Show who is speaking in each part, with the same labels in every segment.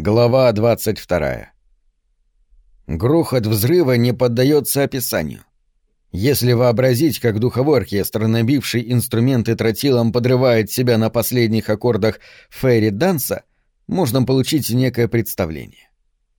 Speaker 1: Глава 22. Грохот взрыва не поддается описанию. Если вообразить, как духовой оркестр, набивший инструменты тротилом, подрывает себя на последних аккордах фейри данса, можно получить некое представление.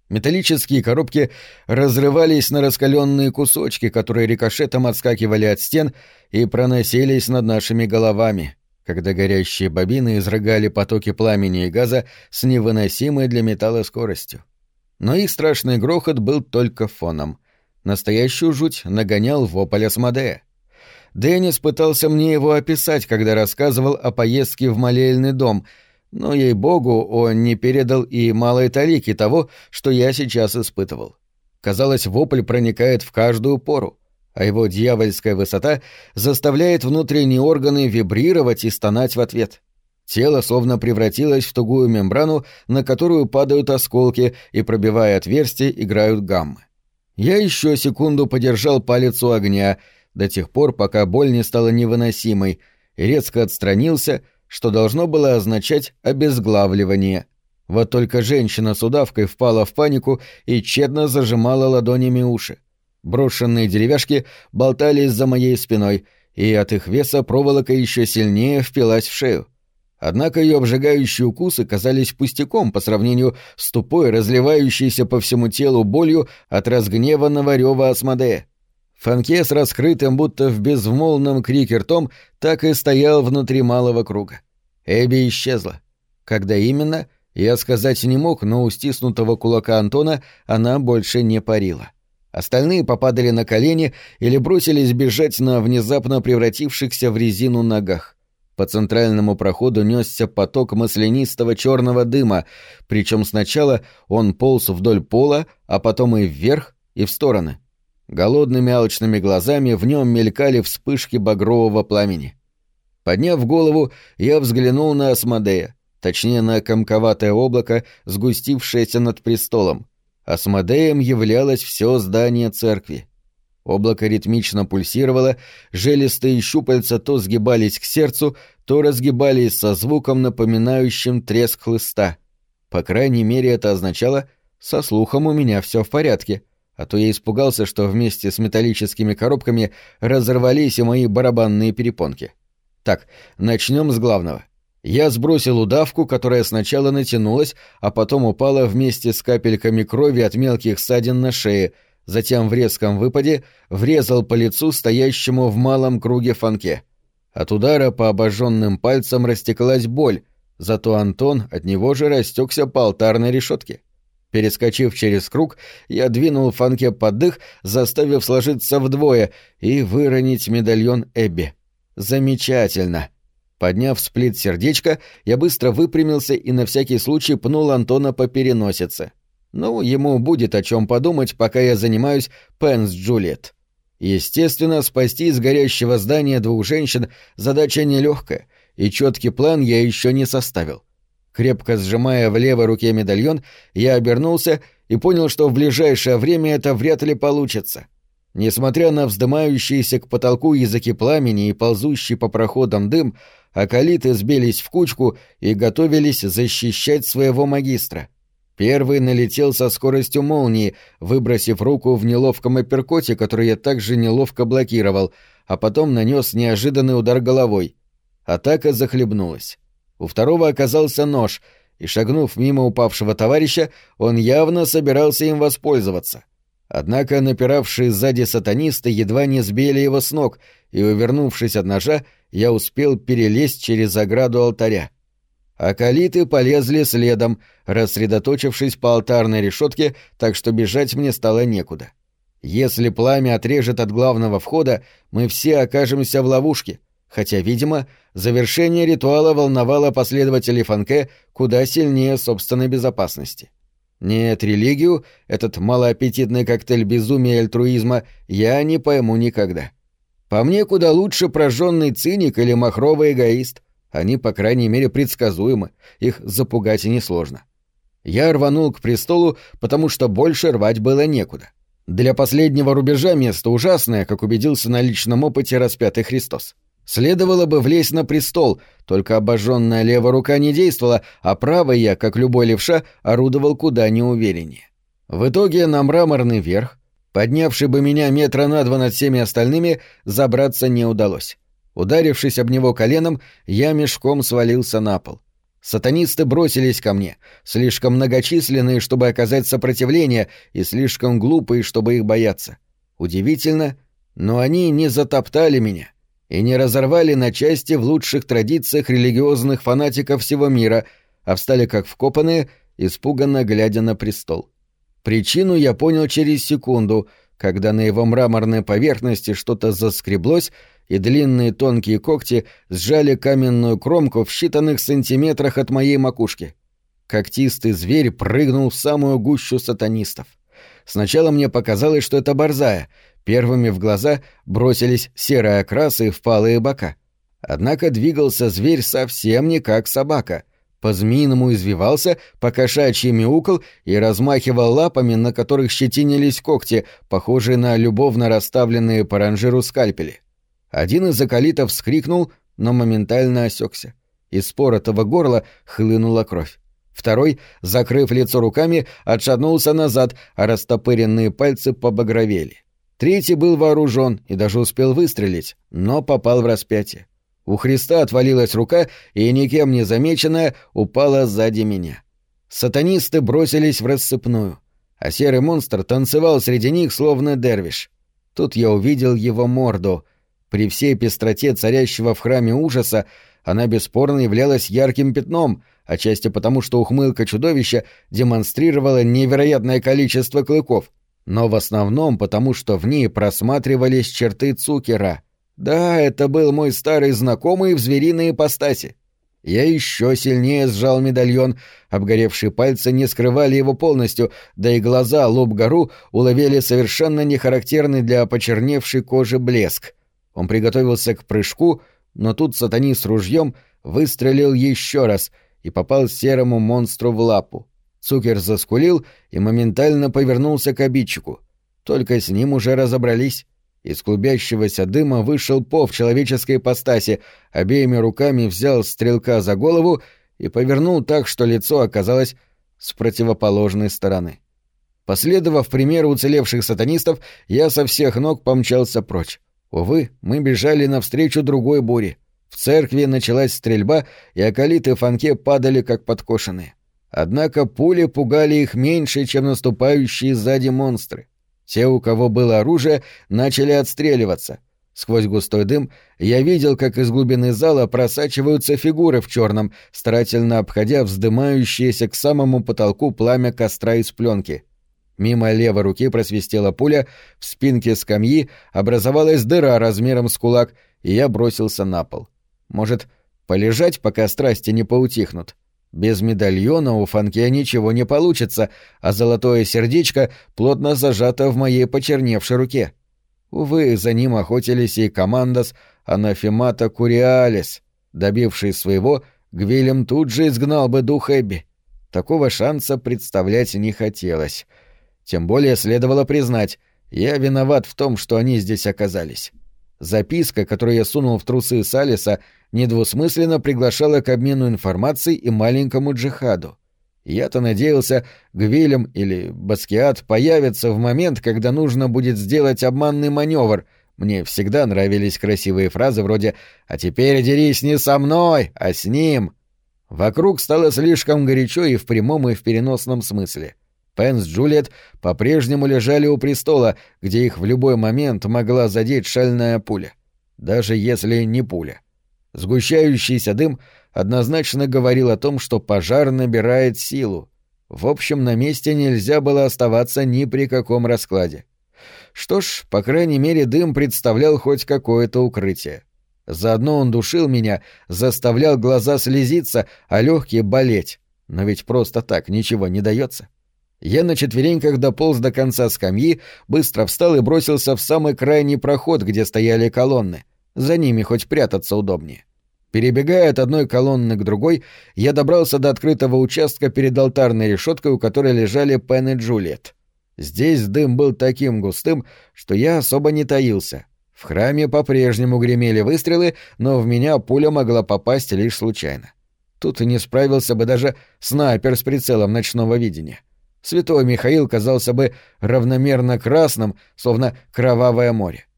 Speaker 1: Металлические коробки разрывались на раскаленные кусочки, которые рикошетом отскакивали от стен и проносились над нашими головами, когда горящие бобины изрыгали потоки пламени и газа с невыносимой для металла скоростью. Но их страшный грохот был только фоном. Настоящую жуть нагонял вопль Асмодея. Деннис пытался мне его описать, когда рассказывал о поездке в молельный дом, но, ей-богу, он не передал и малой талики того, что я сейчас испытывал. Казалось, вопль проникает в каждую пору а его дьявольская высота заставляет внутренние органы вибрировать и стонать в ответ. Тело словно превратилось в тугую мембрану, на которую падают осколки и, пробивая отверстия, играют гаммы. Я еще секунду подержал палец у огня, до тех пор, пока боль не стала невыносимой, и резко отстранился, что должно было означать обезглавливание. Вот только женщина с удавкой впала в панику и тщетно зажимала ладонями уши. Брошенные деревяшки болтались за моей спиной, и от их веса проволока еще сильнее впилась в шею. Однако ее обжигающие укусы казались пустяком по сравнению с тупой, разливающейся по всему телу болью от разгневанного рева Асмодея. Фанке с раскрытым, будто в безмолвном крике ртом, так и стоял внутри малого круга. Эбби исчезла. Когда именно, я сказать не мог, но у стиснутого кулака Антона она больше не парила. — Остальные попадали на колени или бросились бежать на внезапно превратившихся в резину ногах. По центральному проходу несся поток маслянистого черного дыма, причем сначала он полз вдоль пола, а потом и вверх, и в стороны. Голодными алчными глазами в нем мелькали вспышки багрового пламени. Подняв голову, я взглянул на Асмодея, точнее на комковатое облако, сгустившееся над престолом. Асмодеем являлось все здание церкви. Облако ритмично пульсировало, желестые щупальца то сгибались к сердцу, то разгибались со звуком, напоминающим треск хлыста. По крайней мере, это означало «со слухом у меня все в порядке», а то я испугался, что вместе с металлическими коробками разорвались и мои барабанные перепонки. Так, начнем с главного. Я сбросил удавку, которая сначала натянулась, а потом упала вместе с капельками крови от мелких ссадин на шее, затем в резком выпаде врезал по лицу стоящему в малом круге фанке. От удара по обожженным пальцам растеклась боль, зато Антон от него же растекся по алтарной решетке. Перескочив через круг, я двинул фанке под дых, заставив сложиться вдвое и выронить медальон Эбби. Замечательно. Подняв сплит сердечко, я быстро выпрямился и на всякий случай пнул Антона по переносице. Ну, ему будет о чем подумать, пока я занимаюсь Пенс Джульет. Естественно, спасти из горящего здания двух женщин задача нелегкая, и четкий план я еще не составил. Крепко сжимая в левой руке медальон, я обернулся и понял, что в ближайшее время это вряд ли получится. Несмотря на вздымающиеся к потолку языки пламени и ползущий по проходам дым, акалиты сбились в кучку и готовились защищать своего магистра. Первый налетел со скоростью молнии, выбросив руку в неловком апперкоте, который я также неловко блокировал, а потом нанес неожиданный удар головой. Атака захлебнулась. У второго оказался нож, и, шагнув мимо упавшего товарища, он явно собирался им воспользоваться. Однако напиравшие сзади сатанисты едва не сбили его с ног, и, увернувшись от ножа, я успел перелезть через ограду алтаря. Акалиты полезли следом, рассредоточившись по алтарной решетке, так что бежать мне стало некуда. Если пламя отрежет от главного входа, мы все окажемся в ловушке, хотя, видимо, завершение ритуала волновало последователей Фанке куда сильнее собственной безопасности. Нет, религию, этот малоаппетитный коктейль безумия и альтруизма, я не пойму никогда. По мне куда лучше прожженный циник или махровый эгоист. Они, по крайней мере, предсказуемы, их запугать и несложно. Я рванул к престолу, потому что больше рвать было некуда. Для последнего рубежа место ужасное, как убедился на личном опыте распятый Христос. Следовало бы влезть на престол, только обожженная левая рука не действовала, а правая я, как любой левша, орудовал куда неувереннее. В итоге на мраморный верх, поднявший бы меня метра на два над всеми остальными, забраться не удалось. Ударившись об него коленом, я мешком свалился на пол. Сатанисты бросились ко мне, слишком многочисленные, чтобы оказать сопротивление, и слишком глупые, чтобы их бояться. Удивительно, но они не затоптали меня и не разорвали на части в лучших традициях религиозных фанатиков всего мира, а встали как вкопанные, испуганно глядя на престол. Причину я понял через секунду, когда на его мраморной поверхности что-то заскреблось, и длинные тонкие когти сжали каменную кромку в считанных сантиметрах от моей макушки. Когтистый зверь прыгнул в самую гущу сатанистов. Сначала мне показалось, что это борзая. Первыми в глаза бросились серые окрасы и впалые бока. Однако двигался зверь совсем не как собака. По-змеиному извивался, покошачьи мяукал и размахивал лапами, на которых щетинились когти, похожие на любовно расставленные по ранжиру скальпели. Один из закалитов вскрикнул, но моментально осекся. Из споротого горла хлынула кровь. Второй, закрыв лицо руками, отшатнулся назад, а растопыренные пальцы побагровели. Третий был вооружен и даже успел выстрелить, но попал в распятие. У Христа отвалилась рука, и, никем не замеченная, упала сзади меня. Сатанисты бросились в рассыпную, а серый монстр танцевал среди них, словно дервиш. Тут я увидел его морду — при всей пестроте царящего в храме ужаса она бесспорно являлась ярким пятном, отчасти потому, что ухмылка чудовища демонстрировала невероятное количество клыков, но в основном потому, что в ней просматривались черты Цукера. Да, это был мой старый знакомый в звериной ипостаси. Я еще сильнее сжал медальон, обгоревшие пальцы не скрывали его полностью, да и глаза лоб-гору уловили совершенно нехарактерный для почерневшей кожи блеск — он приготовился к прыжку, но тут сатанист ружьем выстрелил еще раз и попал серому монстру в лапу. Цукер заскулил и моментально повернулся к обидчику. Только с ним уже разобрались. Из клубящегося дыма вышел пов человеческой ипостаси, обеими руками взял стрелка за голову и повернул так, что лицо оказалось с противоположной стороны. Последовав примеру уцелевших сатанистов, я со всех ног помчался прочь. Увы, мы бежали навстречу другой буре. В церкви началась стрельба, и околиты фанке падали как подкошенные. Однако пули пугали их меньше, чем наступающие сзади монстры. Те, у кого было оружие, начали отстреливаться. Сквозь густой дым я видел, как из глубины зала просачиваются фигуры в черном, старательно обходя вздымающееся к самому потолку пламя костра из пленки — Мимо левой руки просвистела пуля, в спинке скамьи образовалась дыра размером с кулак, и я бросился на пол. Может, полежать, пока страсти не поутихнут? Без медальона у Фанке ничего не получится, а золотое сердечко плотно зажато в моей почерневшей руке. Увы, за ним охотились и командос Анафемата Куриалис. Добивший своего, Гвилем тут же изгнал бы дух Эбби. Такого шанса представлять не хотелось. Тем более следовало признать, я виноват в том, что они здесь оказались. Записка, которую я сунул в трусы Салиса, недвусмысленно приглашала к обмену информацией и маленькому джихаду. Я-то надеялся, Гвилем или Баскиат появятся в момент, когда нужно будет сделать обманный маневр. Мне всегда нравились красивые фразы вроде «А теперь дерись не со мной, а с ним». Вокруг стало слишком горячо и в прямом, и в переносном смысле. Пен с Джульет по-прежнему лежали у престола, где их в любой момент могла задеть шальная пуля. Даже если не пуля. Сгущающийся дым однозначно говорил о том, что пожар набирает силу. В общем, на месте нельзя было оставаться ни при каком раскладе. Что ж, по крайней мере, дым представлял хоть какое-то укрытие. Заодно он душил меня, заставлял глаза слезиться, а легкие болеть. Но ведь просто так ничего не дается. — я на четвереньках дополз до конца скамьи, быстро встал и бросился в самый крайний проход, где стояли колонны. За ними хоть прятаться удобнее. Перебегая от одной колонны к другой, я добрался до открытого участка перед алтарной решеткой, у которой лежали Пен и Джульет. Здесь дым был таким густым, что я особо не таился. В храме по-прежнему гремели выстрелы, но в меня пуля могла попасть лишь случайно. Тут не справился бы даже снайпер с прицелом ночного видения. Святой Михаил казался бы равномерно красным, словно кровавое море.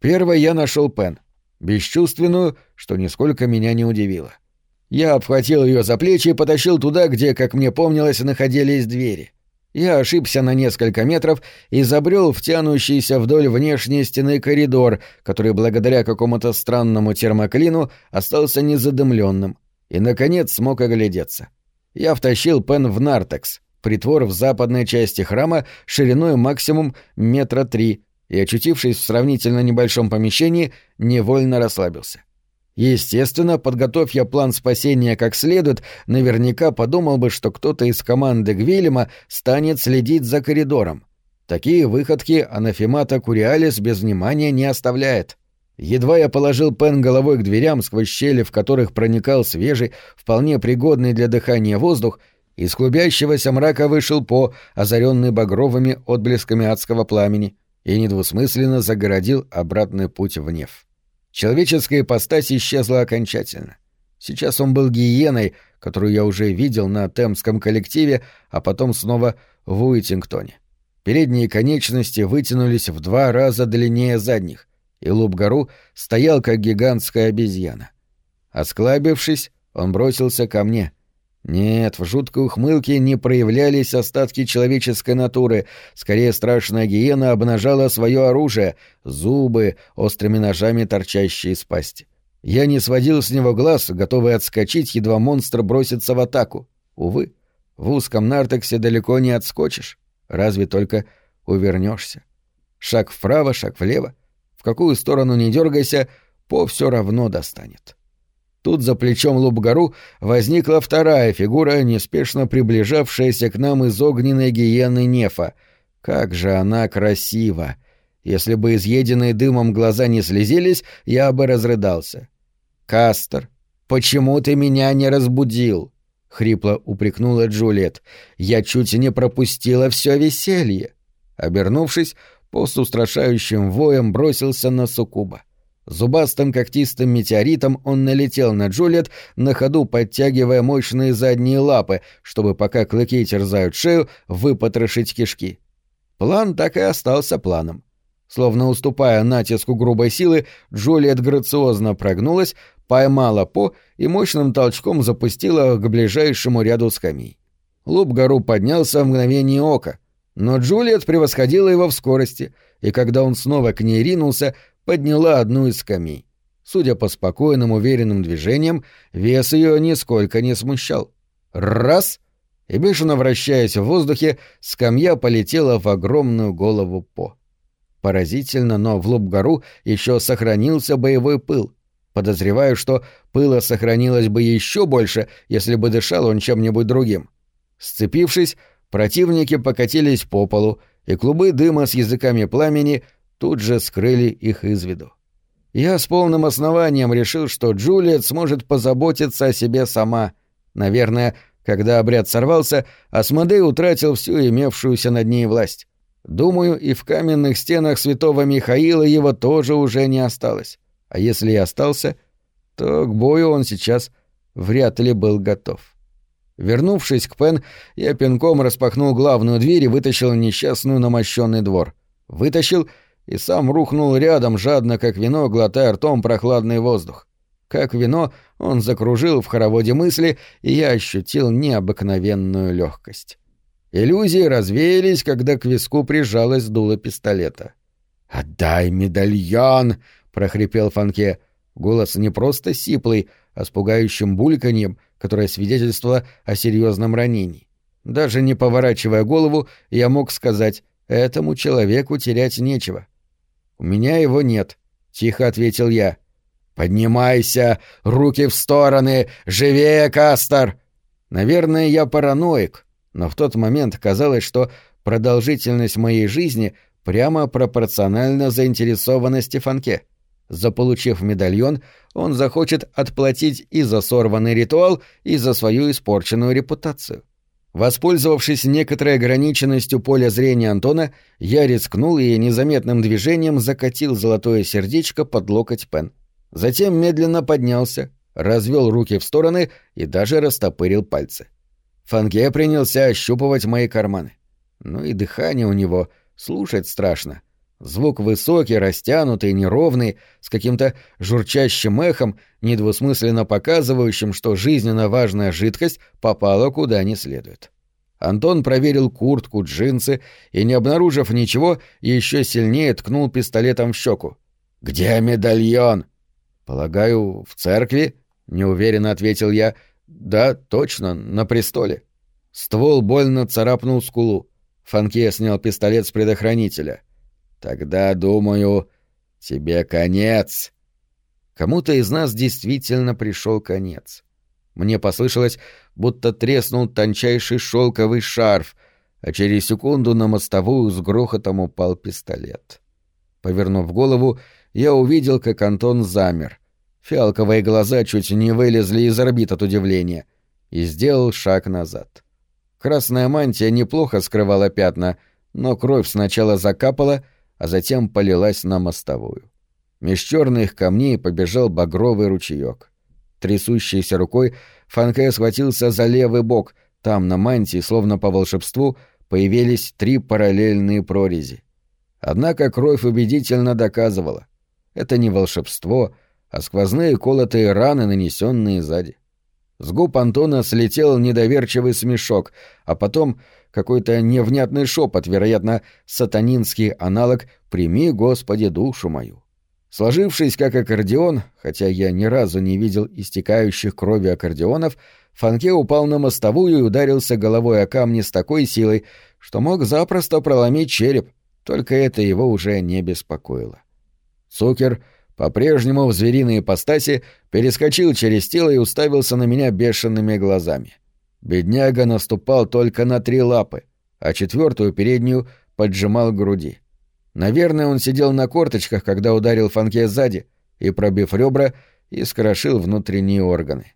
Speaker 1: Первой я нашел Пен, бесчувственную, что нисколько меня не удивило. Я обхватил ее за плечи и потащил туда, где, как мне помнилось, находились двери. Я ошибся на несколько метров и забрел в тянущийся вдоль внешней стены коридор, который благодаря какому-то странному термоклину остался незадымленным, и, наконец, смог оглядеться. Я втащил Пен в Нартекс, притвор в западной части храма шириной максимум метра три, и, очутившись в сравнительно небольшом помещении, невольно расслабился. Естественно, подготовь я план спасения как следует, наверняка подумал бы, что кто-то из команды Гвильяма станет следить за коридором. Такие выходки анафемата Куриалис без внимания не оставляет. Едва я положил Пен головой к дверям, сквозь щели, в которых проникал свежий, вполне пригодный для дыхания воздух, из клубящегося мрака вышел По, озаренный багровыми отблесками адского пламени, и недвусмысленно загородил обратный путь в Нев. Человеческая ипостась исчезла окончательно. Сейчас он был гиеной, которую я уже видел на темском коллективе, а потом снова в Уитингтоне. Передние конечности вытянулись в два раза длиннее задних, и Лубгару стоял, как гигантская обезьяна. Осклабившись, он бросился ко мне, нет, в жуткой ухмылке не проявлялись остатки человеческой натуры. Скорее, страшная гиена обнажала свое оружие — зубы, острыми ножами торчащие из пасти. Я не сводил с него глаз, готовый отскочить, едва монстр бросится в атаку. Увы, в узком нартексе далеко не отскочишь, разве только увернешься. Шаг вправо, шаг влево. В какую сторону не дергайся, по все равно достанет. Тут за плечом Лубгару возникла вторая фигура, неспешно приближавшаяся к нам из огненной гиены Нефа. Как же она красива! Если бы изъеденные дымом глаза не слезились, я бы разрыдался. «Кастер, почему ты меня не разбудил?» — хрипло упрекнула Джульет. «Я чуть не пропустила все веселье». Обернувшись, пост устрашающим воем бросился на Сукуба. Зубастым когтистым метеоритом он налетел на Джульет, на ходу подтягивая мощные задние лапы, чтобы пока клыки терзают шею, выпотрошить кишки. План так и остался планом. Словно уступая натиску грубой силы, Джульет грациозно прогнулась, поймала По и мощным толчком запустила к ближайшему ряду скамей. Луп гору поднялся в мгновение ока, но Джульет превосходила его в скорости, и когда он снова к ней ринулся, подняла одну из скамей. Судя по спокойным, уверенным движениям, вес ее нисколько не смущал. Раз! И бешено вращаясь в воздухе, скамья полетела в огромную голову По. Поразительно, но в Лубгару еще сохранился боевой пыл. Подозреваю, что пыла сохранилось бы еще больше, если бы дышал он чем-нибудь другим. Сцепившись, противники покатились по полу, и клубы дыма с языками пламени — тут же скрыли их из виду. Я с полным основанием решил, что Джулиет сможет позаботиться о себе сама. Наверное, когда обряд сорвался, Асмодей утратил всю имевшуюся над ней власть. Думаю, и в каменных стенах святого Михаила его тоже уже не осталось. А если и остался, то к бою он сейчас вряд ли был готов. Вернувшись к Пен, я пинком распахнул главную дверь и вытащил несчастную на мощенный двор. Вытащил — и сам рухнул рядом, жадно как вино, глотая ртом прохладный воздух. Как вино, он закружил в хороводе мысли, и я ощутил необыкновенную легкость. Иллюзии развеялись, когда к виску прижалось дуло пистолета. «Отдай медальон!» — прохрипел Фанке. Голос не просто сиплый, а с пугающим бульканьем, которое свидетельствовало о серьезном ранении. Даже не поворачивая голову, я мог сказать, этому человеку терять нечего. «У меня его нет», — тихо ответил я. «Поднимайся! Руки в стороны! Живее, Кастер!» Наверное, я параноик, но в тот момент казалось, что продолжительность моей жизни прямо пропорциональна заинтересованности Фанке. Заполучив медальон, он захочет отплатить и за сорванный ритуал, и за свою испорченную репутацию. Воспользовавшись некоторой ограниченностью поля зрения Антона, я рискнул и незаметным движением закатил золотое сердечко под локоть Пен. Затем медленно поднялся, развел руки в стороны и даже растопырил пальцы. Фанге принялся ощупывать мои карманы. Ну и дыхание у него слушать страшно. Звук высокий, растянутый, неровный, с каким-то журчащим эхом, недвусмысленно показывающим, что жизненно важная жидкость попала куда не следует. Антон проверил куртку, джинсы и, не обнаружив ничего, еще сильнее ткнул пистолетом в щеку. «Где медальон?» «Полагаю, в церкви?» — неуверенно ответил я. «Да, точно, на престоле». Ствол больно царапнул скулу. Фанке снял пистолет с предохранителя. Тогда, думаю, тебе конец. Кому-то из нас действительно пришел конец. Мне послышалось, будто треснул тончайший шелковый шарф, а через секунду на мостовую с грохотом упал пистолет. Повернув голову, я увидел, как Антон замер. Фиалковые глаза чуть не вылезли из орбит от удивления и сделал шаг назад. Красная мантия неплохо скрывала пятна, но кровь сначала закапала, а затем полилась на мостовую. Меж черных камней побежал багровый ручеек. Трясущейся рукой Фанке схватился за левый бок, там на мантии, словно по волшебству, появились три параллельные прорези. Однако кровь убедительно доказывала. Это не волшебство, а сквозные колотые раны, нанесенные сзади. С губ Антона слетел недоверчивый смешок, а потом какой-то невнятный шепот, вероятно, сатанинский аналог «Прими, Господи, душу мою». Сложившись как аккордеон, хотя я ни разу не видел истекающих крови аккордеонов, Фанке упал на мостовую и ударился головой о камни с такой силой, что мог запросто проломить череп, только это его уже не беспокоило. Цукер — по-прежнему в звериной ипостаси, перескочил через тело и уставился на меня бешеными глазами. Бедняга наступал только на три лапы, а четвертую переднюю поджимал к груди. Наверное, он сидел на корточках, когда ударил Фанке сзади, и, пробив ребра, искрошил внутренние органы.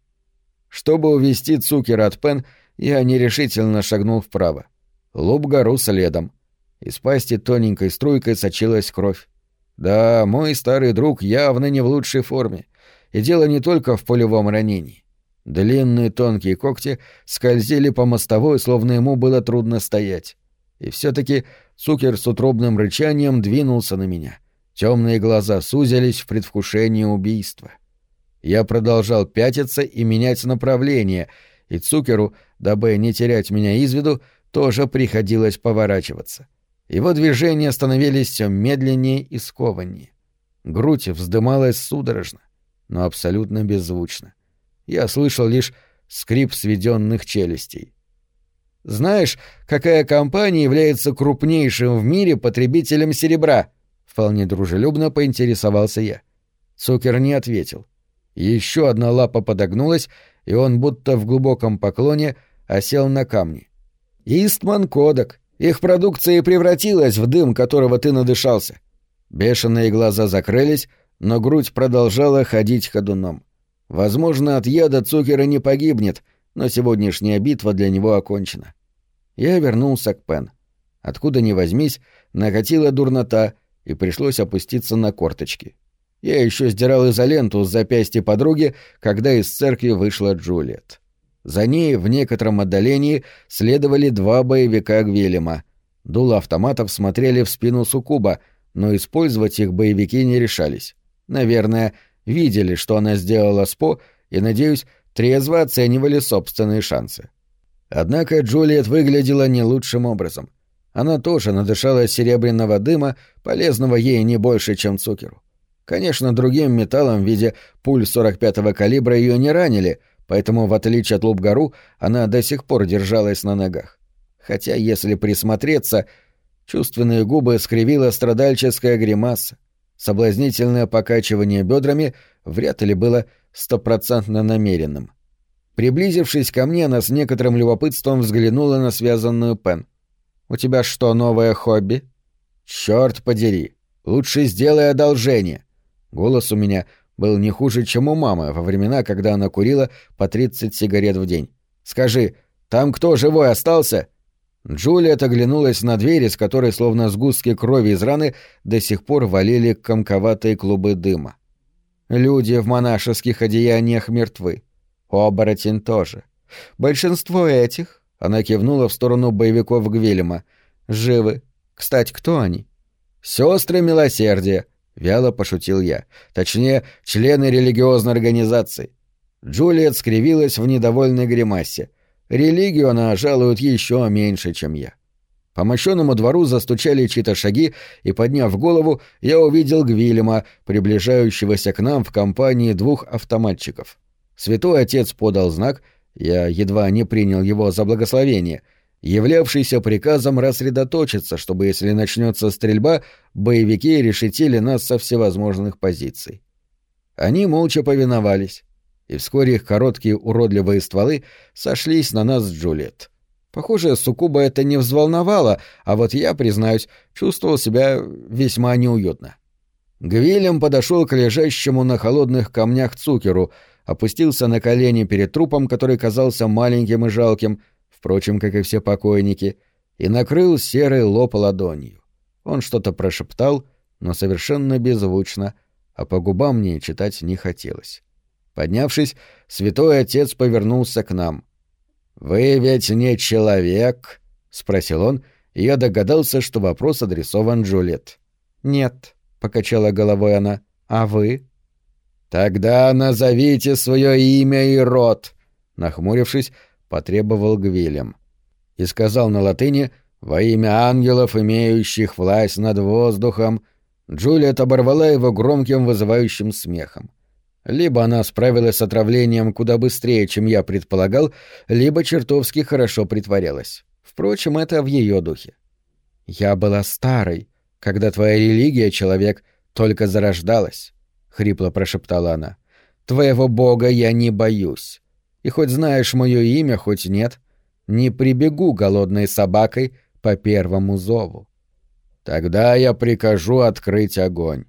Speaker 1: Чтобы увести Цукера от Пен, я нерешительно шагнул вправо. Лоб гору следом. Из пасти тоненькой струйкой сочилась кровь. Да, мой старый друг явно не в лучшей форме. И дело не только в полевом ранении. Длинные тонкие когти скользили по мостовой, словно ему было трудно стоять. И все-таки Цукер с утробным рычанием двинулся на меня. Темные глаза сузились в предвкушении убийства. Я продолжал пятиться и менять направление, и Цукеру, дабы не терять меня из виду, тоже приходилось поворачиваться. — его движения становились все медленнее и скованнее. Грудь вздымалась судорожно, но абсолютно беззвучно. Я слышал лишь скрип сведенных челюстей. «Знаешь, какая компания является крупнейшим в мире потребителем серебра?» Вполне дружелюбно поинтересовался я. Цукер не ответил. Еще одна лапа подогнулась, и он будто в глубоком поклоне осел на камни. «Истман Кодак», их продукция и превратилась в дым, которого ты надышался. Бешеные глаза закрылись, но грудь продолжала ходить ходуном. Возможно, от яда Цукера не погибнет, но сегодняшняя битва для него окончена. Я вернулся к Пен. Откуда ни возьмись, накатила дурнота, и пришлось опуститься на корточки. Я еще сдирал изоленту с запястья подруги, когда из церкви вышла Джулиет. За ней в некотором отдалении следовали два боевика Гвелема. Дула автоматов смотрели в спину Сукуба, но использовать их боевики не решались. Наверное, видели, что она сделала с По, и, надеюсь, трезво оценивали собственные шансы. Однако Джулиет выглядела не лучшим образом. Она тоже надышала серебряного дыма, полезного ей не больше, чем Цукеру. Конечно, другим металлом в виде пуль 45-го калибра ее не ранили — поэтому, в отличие от Лубгару, она до сих пор держалась на ногах. Хотя, если присмотреться, чувственные губы скривила страдальческая гримаса. Соблазнительное покачивание бедрами вряд ли было стопроцентно намеренным. Приблизившись ко мне, она с некоторым любопытством взглянула на связанную Пен. «У тебя что, новое хобби?» «Чёрт подери! Лучше сделай одолжение!» Голос у меня — был не хуже, чем у мамы во времена, когда она курила по 30 сигарет в день. Скажи, Там кто живой остался?» Джулиет оглянулась на дверь, из которой, словно сгустки крови из раны, до сих пор валили комковатые клубы дыма. Люди в монашеских одеяниях мертвы. Оборотень тоже. Большинство этих, она кивнула в сторону боевиков Гвильяма, живы. Кстати, кто они? Сестры милосердия, вяло пошутил я. Точнее, члены религиозной организации. Джулиет скривилась в недовольной гримасе. Религию она жалует еще меньше, чем я. По мощенному двору застучали чьи-то шаги, и, подняв голову, я увидел Гвильяма, приближающегося к нам в компании двух автоматчиков. Святой Отец подал знак, я едва не принял его за благословение, являвшийся приказом рассредоточиться, чтобы, если начнется стрельба, боевики решетили нас со всевозможных позиций. Они молча повиновались, и вскоре их короткие уродливые стволы сошлись на нас с Джульет. Похоже, Сукуба это не взволновало, а вот я, признаюсь, чувствовал себя весьма неуютно. Гвилем подошел к лежащему на холодных камнях Цукеру, опустился на колени перед трупом, который казался маленьким и жалким, впрочем, как и все покойники, и накрыл серый лоб ладонью. Он что-то прошептал, но совершенно беззвучно, а по губам мне читать не хотелось. Поднявшись, святой отец повернулся к нам — «Вы ведь не человек?» — спросил он, и я догадался, что вопрос адресован Джульет. «Нет», — покачала головой она, — «а вы?» «Тогда назовите свое имя и род», — нахмурившись, потребовал Гвилем. И сказал на латыни «Во имя ангелов, имеющих власть над воздухом», Джульет оборвала его громким вызывающим смехом. Либо она справилась с отравлением куда быстрее, чем я предполагал, либо чертовски хорошо притворялась. Впрочем, это в ее духе. «Я была старой, когда твоя религия, человек, только зарождалась», — хрипло прошептала она. «Твоего бога я не боюсь. И хоть знаешь мое имя, хоть нет, не прибегу голодной собакой по первому зову. Тогда я прикажу открыть огонь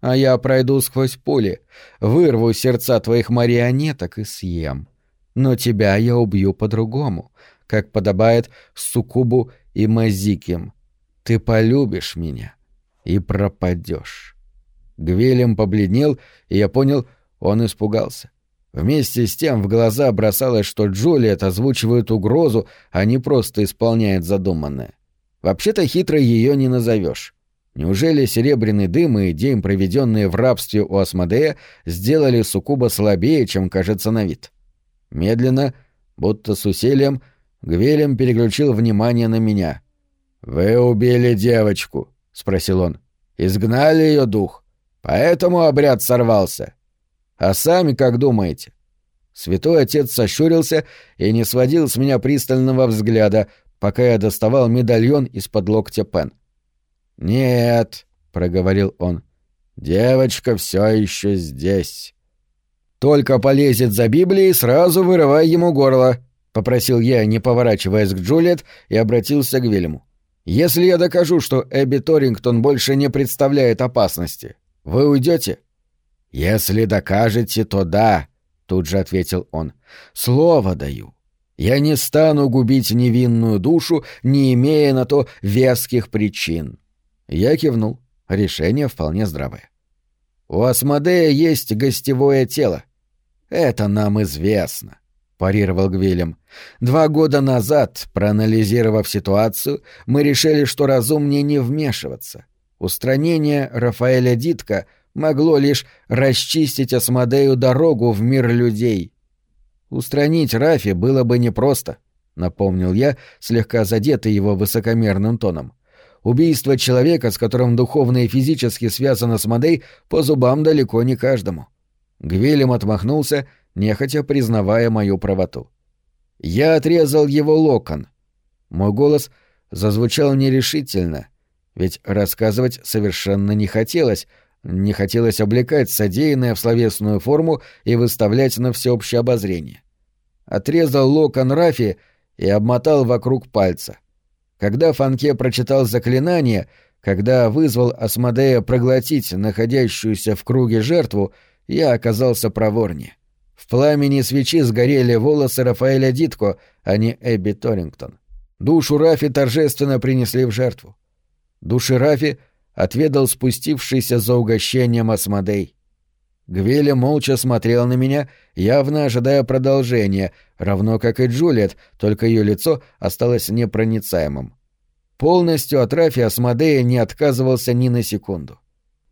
Speaker 1: а я пройду сквозь пули, вырву сердца твоих марионеток и съем. Но тебя я убью по-другому, как подобает Сукубу и Мазиким. Ты полюбишь меня и пропадешь. Гвелем побледнел, и я понял, он испугался. Вместе с тем в глаза бросалось, что Джулиет озвучивает угрозу, а не просто исполняет задуманное. Вообще-то хитро ее не назовешь. Неужели серебряный дым и день, проведенные в рабстве у Асмодея, сделали Сукуба слабее, чем кажется на вид? Медленно, будто с усилием, Гвелем переключил внимание на меня. «Вы убили девочку», — спросил он. «Изгнали ее дух. Поэтому обряд сорвался. А сами как думаете?» Святой отец сощурился и не сводил с меня пристального взгляда, пока я доставал медальон из-под локтя Пен. «Нет», — проговорил он, — «девочка все еще здесь». «Только полезет за Библией, сразу вырывай ему горло», — попросил я, не поворачиваясь к Джульет, и обратился к Вильяму. «Если я докажу, что Эбби Торингтон больше не представляет опасности, вы уйдете?» «Если докажете, то да», — тут же ответил он. «Слово даю. Я не стану губить невинную душу, не имея на то веских причин». Я кивнул. Решение вполне здравое. У Асмодея есть гостевое тело. Это нам известно, парировал Гвилем. Два года назад, проанализировав ситуацию, мы решили, что разумнее не вмешиваться. Устранение Рафаэля Дитка могло лишь расчистить Асмодею дорогу в мир людей. Устранить Рафи было бы непросто, напомнил я, слегка задетый его высокомерным тоном. Убийство человека, с которым духовно и физически связано с Мадей, по зубам далеко не каждому. Гвелем отмахнулся, нехотя признавая мою правоту. Я отрезал его локон. Мой голос зазвучал нерешительно, ведь рассказывать совершенно не хотелось, не хотелось облекать содеянное в словесную форму и выставлять на всеобщее обозрение. Отрезал локон Рафи и обмотал вокруг пальца — когда Фанке прочитал заклинание, когда вызвал Асмодея проглотить находящуюся в круге жертву, я оказался проворнее. В пламени свечи сгорели волосы Рафаэля Дитко, а не Эбби Торингтон. Душу Рафи торжественно принесли в жертву. Души Рафи отведал спустившийся за угощением Асмодей. Гвеля молча смотрел на меня, явно ожидая продолжения, равно как и Джулиет, только ее лицо осталось непроницаемым. Полностью от Рафи Асмодея не отказывался ни на секунду.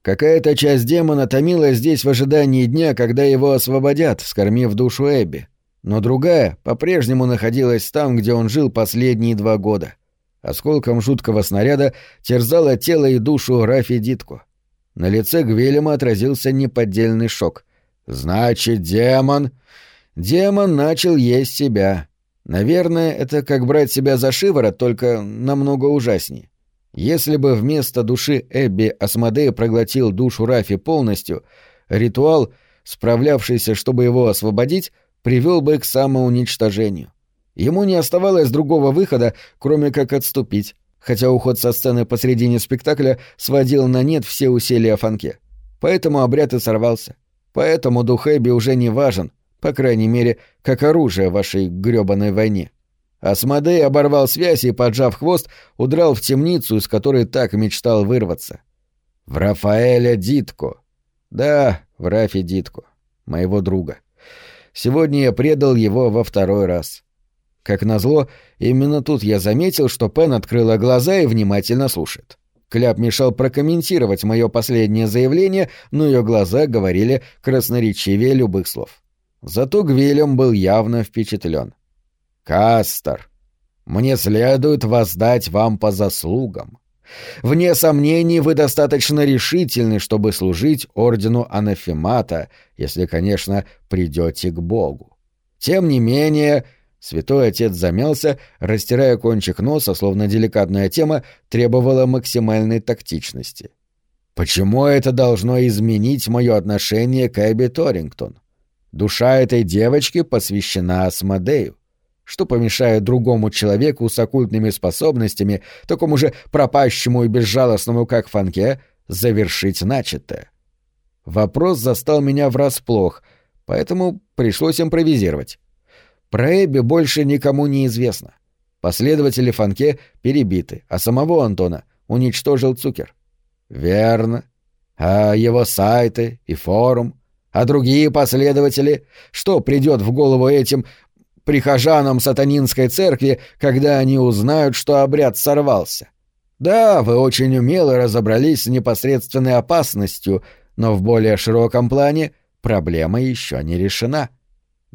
Speaker 1: Какая-то часть демона томила здесь в ожидании дня, когда его освободят, скормив душу Эбби. Но другая по-прежнему находилась там, где он жил последние два года. Осколком жуткого снаряда терзало тело и душу Рафи Дитко. На лице Гвелема отразился неподдельный шок. «Значит, демон...» Демон начал есть себя. Наверное, это как брать себя за шиворот, только намного ужаснее. Если бы вместо души Эбби Асмодея проглотил душу Рафи полностью, ритуал, справлявшийся, чтобы его освободить, привел бы к самоуничтожению. Ему не оставалось другого выхода, кроме как отступить, хотя уход со сцены посредине спектакля сводил на нет все усилия Фанке. Поэтому обряд и сорвался. Поэтому дух Эбби уже не важен, по крайней мере, как оружие в вашей грёбаной войне. Асмодей оборвал связь и, поджав хвост, удрал в темницу, из которой так мечтал вырваться. В Рафаэля Дитко. Да, в Рафе Дитко. Моего друга. Сегодня я предал его во второй раз. Как назло, именно тут я заметил, что Пен открыла глаза и внимательно слушает. Кляп мешал прокомментировать мое последнее заявление, но ее глаза говорили красноречивее любых слов. Зато Гвилем был явно впечатлен. «Кастер, мне следует воздать вам по заслугам. Вне сомнений, вы достаточно решительны, чтобы служить ордену Анафемата, если, конечно, придете к Богу. Тем не менее, Святой отец замялся, растирая кончик носа, словно деликатная тема требовала максимальной тактичности. «Почему это должно изменить мое отношение к Эбби Торингтон? Душа этой девочки посвящена Асмодею. Что помешает другому человеку с оккультными способностями, такому же пропащему и безжалостному, как Фанке, завершить начатое?» Вопрос застал меня врасплох, поэтому пришлось импровизировать. Про Эбби больше никому не известно. Последователи Фанке перебиты, а самого Антона уничтожил Цукер. Верно. А его сайты и форум, а другие последователи, что придет в голову этим прихожанам сатанинской церкви, когда они узнают, что обряд сорвался? Да, вы очень умело разобрались с непосредственной опасностью, но в более широком плане проблема еще не решена. —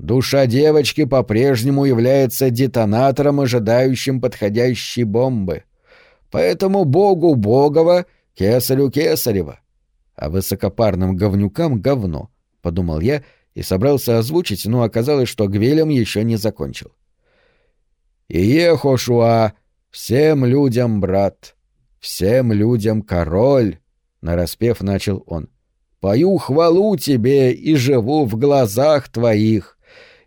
Speaker 1: Душа девочки по-прежнему является детонатором, ожидающим подходящей бомбы. Поэтому богу Богова, кесарю Кесарева. А высокопарным говнюкам — говно, — подумал я и собрался озвучить, но оказалось, что Гвелем еще не закончил. «Иехошуа, всем людям брат, всем людям король», — нараспев начал он. «Пою хвалу тебе и живу в глазах твоих»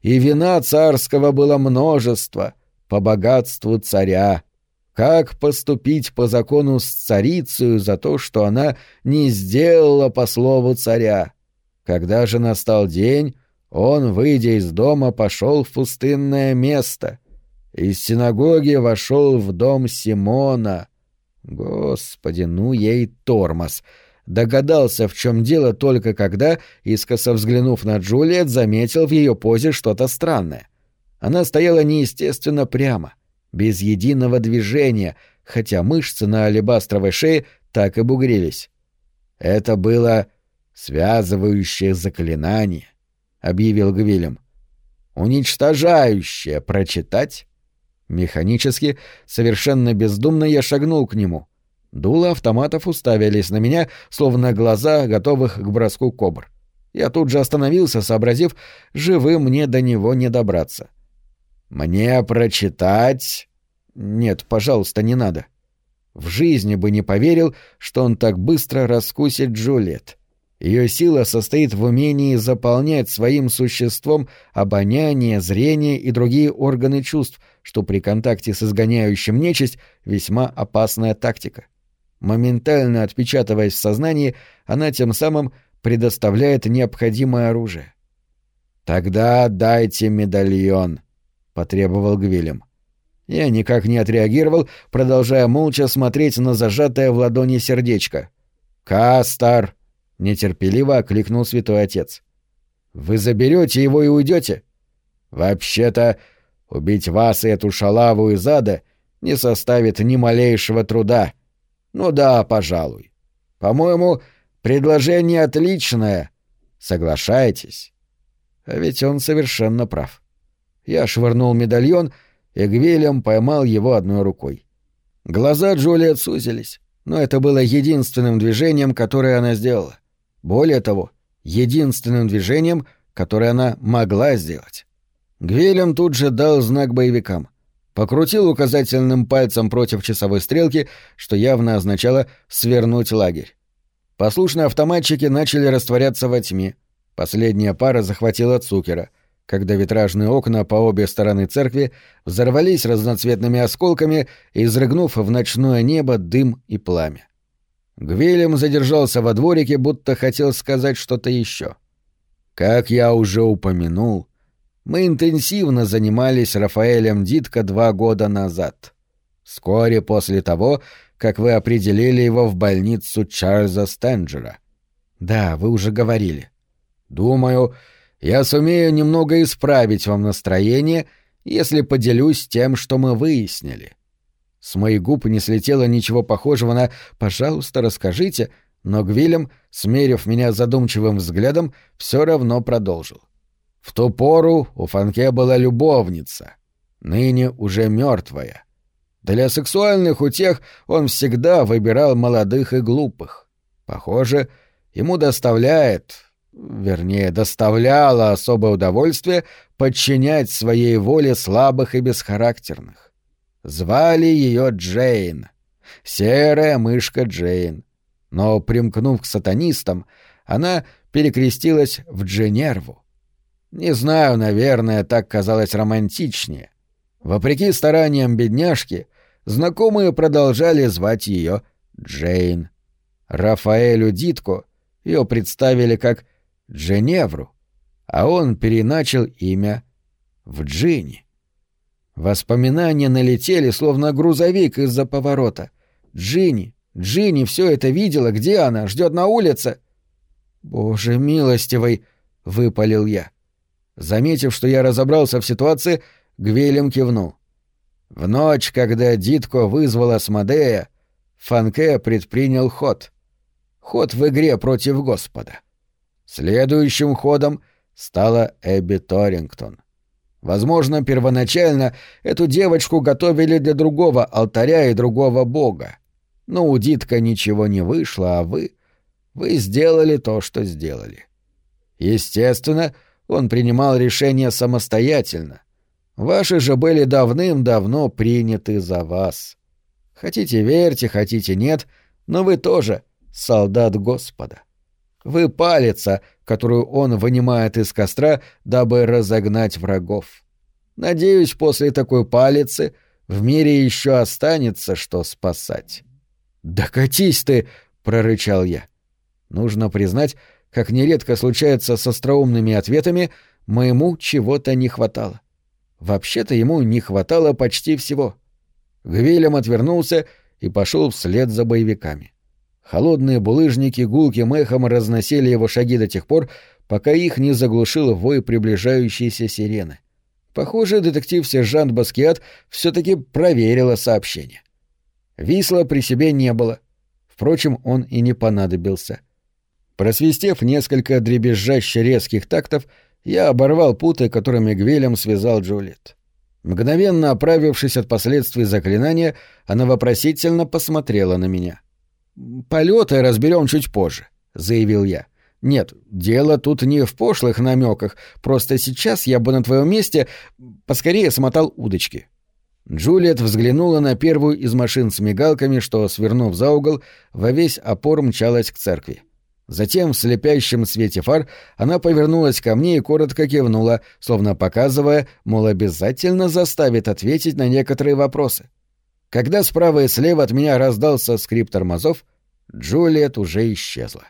Speaker 1: и вина царского было множество, по богатству царя. Как поступить по закону с царицею за то, что она не сделала по слову царя? Когда же настал день, он, выйдя из дома, пошел в пустынное место. Из синагоги вошел в дом Симона. Господи, ну ей тормоз! Догадался, в чем дело только когда, искоса взглянув на Джулиет, заметил в ее позе что-то странное. Она стояла неестественно прямо, без единого движения, хотя мышцы на алебастровой шее так и бугрились. «Это было связывающее заклинание», — объявил Гвилем. «Уничтожающее прочитать?» Механически, совершенно бездумно я шагнул к нему — Дула автоматов уставились на меня, словно глаза, готовых к броску кобр. Я тут же остановился, сообразив, живым мне до него не добраться. «Мне прочитать...» «Нет, пожалуйста, не надо». В жизни бы не поверил, что он так быстро раскусит Джульет. Ее сила состоит в умении заполнять своим существом обоняние, зрение и другие органы чувств, что при контакте с изгоняющим нечисть весьма опасная тактика. Моментально отпечатываясь в сознании, она тем самым предоставляет необходимое оружие. «Тогда дайте медальон». — потребовал Гвилем. Я никак не отреагировал, продолжая молча смотреть на зажатое в ладони сердечко. «Кастар!» — нетерпеливо окликнул святой отец. «Вы заберете его и уйдете? «Вообще-то, убить вас и эту шалаву из ада не составит ни малейшего труда. Ну да, пожалуй. По-моему, предложение отличное. Соглашаетесь?» А ведь он совершенно прав. Я швырнул медальон — и Гвилем поймал его одной рукой. Глаза Джулиет сузились, но это было единственным движением, которое она сделала. Более того, единственным движением, которое она могла сделать. Гвилем тут же дал знак боевикам. Покрутил указательным пальцем против часовой стрелки, что явно означало «свернуть лагерь». Послушные автоматчики начали растворяться во тьме. Последняя пара захватила Цукера — когда витражные окна по обе стороны церкви взорвались разноцветными осколками, изрыгнув в ночное небо дым и пламя. Гвелем задержался во дворике, будто хотел сказать что-то еще. Как я уже упомянул, мы интенсивно занимались Рафаэлем Дитко два года назад. Вскоре после того, как вы определили его в больницу Чарльза Стенджера. Да, вы уже говорили. Думаю, я сумею немного исправить вам настроение, если поделюсь тем, что мы выяснили. С моих губ не слетело ничего похожего на «пожалуйста, расскажите», но Гвилем, смерив меня задумчивым взглядом, все равно продолжил. В ту пору у Фанке была любовница, ныне уже мертвая. Для сексуальных утех он всегда выбирал молодых и глупых. Похоже, ему доставляет, вернее, доставляло особое удовольствие подчинять своей воле слабых и бесхарактерных. Звали ее Джейн. Серая мышка Джейн. Но, примкнув к сатанистам, она перекрестилась в Дженерву. Не знаю, наверное, так казалось романтичнее. Вопреки стараниям бедняжки, знакомые продолжали звать ее Джейн. Рафаэлю Дитко ее представили как Дженевру, а он переначал имя в Джинни. Воспоминания налетели, словно грузовик из-за поворота. Джинни, Джинни все это видела, где она, ждет на улице. «Боже милостивый!» — выпалил я. Заметив, что я разобрался в ситуации, Гвелем кивнул. В ночь, когда Дитко вызвала Смодея, Фанке предпринял ход. Ход в игре против Господа. Следующим ходом стала Эбби Торингтон. Возможно, первоначально эту девочку готовили для другого алтаря и другого бога. Но у Дитка ничего не вышло, а вы... Вы сделали то, что сделали. Естественно, он принимал решения самостоятельно. Ваши же были давным-давно приняты за вас. Хотите верьте, хотите нет, но вы тоже солдат Господа. Вы палица, которую он вынимает из костра, дабы разогнать врагов. Надеюсь, после такой палицы в мире еще останется что спасать. «Да катись ты!» — прорычал я. Нужно признать, как нередко случается с остроумными ответами, моему чего-то не хватало. Вообще-то ему не хватало почти всего. Гвилем отвернулся и пошел вслед за боевиками. Холодные булыжники гулким эхом разносили его шаги до тех пор, пока их не заглушил вой приближающейся сирены. Похоже, детектив-сержант Баскиат все-таки проверила сообщение. Висла при себе не было. Впрочем, он и не понадобился. Просвистев несколько дребезжаще резких тактов, я оборвал путы, которыми Гвелем связал Джулиет. Мгновенно оправившись от последствий заклинания, она вопросительно посмотрела на меня. «Полеты разберем чуть позже», — заявил я. «Нет, дело тут не в пошлых намеках, просто сейчас я бы на твоем месте поскорее смотал удочки». Джулиет взглянула на первую из машин с мигалками, что, свернув за угол, во весь опор мчалась к церкви. Затем в слепящем свете фар она повернулась ко мне и коротко кивнула, словно показывая, мол, обязательно заставит ответить на некоторые вопросы. Когда справа и слева от меня раздался скрип тормозов, Джулиет уже исчезла.